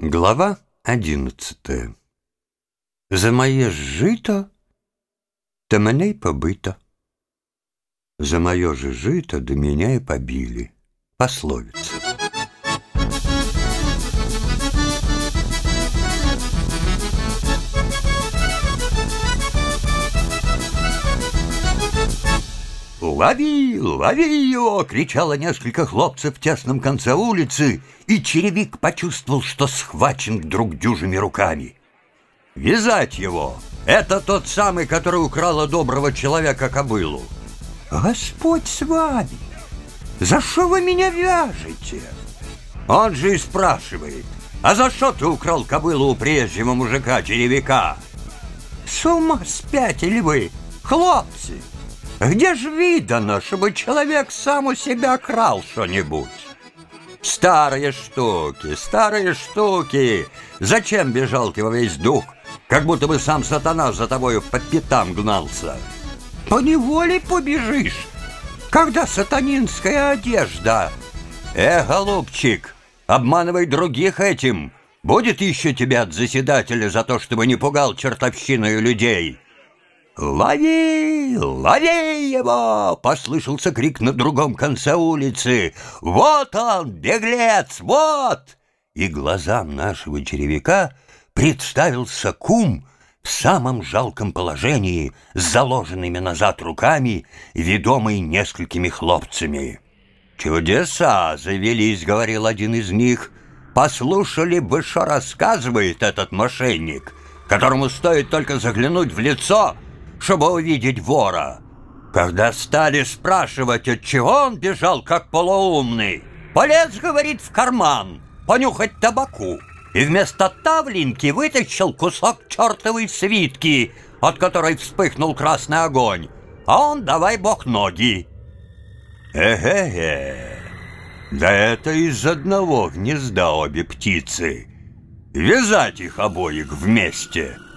Глава одиннадцатая За моє жито та мене й побито. За мое же жито до меня и побили. Пословица. «Лови, лови его!» — кричало несколько хлопцев в тесном конце улицы, и черевик почувствовал, что схвачен вдруг дюжими руками. «Вязать его! Это тот самый, который украл доброго человека кобылу!» «Господь с вами! За что вы меня вяжете?» Он же и спрашивает, «А за что ты украл кобылу у прежнего мужика-черевика?» «С ума спятили вы, хлопцы!» Где ж видано, чтобы человек сам у себя крал что-нибудь? Старые штуки, старые штуки. Зачем бежал ты во весь дух, как будто бы сам сатана за тобою по пятам гнался? По неволе побежишь, когда сатанинская одежда. Э, голубчик, обманывай других этим. Будет еще тебя от заседателя за то, чтобы не пугал чертовщиною людей. «Лови! Лови его!» — послышался крик на другом конце улицы. «Вот он, беглец, вот!» И глазам нашего черевика представился кум в самом жалком положении, с заложенными назад руками, ведомый несколькими хлопцами. «Чудеса завелись», — говорил один из них. «Послушали бы, что рассказывает этот мошенник, которому стоит только заглянуть в лицо» чтобы увидеть вора. Когда стали спрашивать, от чего он бежал, как полоумный, полез, говорит, в карман, понюхать табаку, и вместо тавлинки вытащил кусок чертовой свитки, от которой вспыхнул красный огонь, а он, давай бог, ноги. Эге-ге, да это из одного гнезда обе птицы. Вязать их обоих вместе —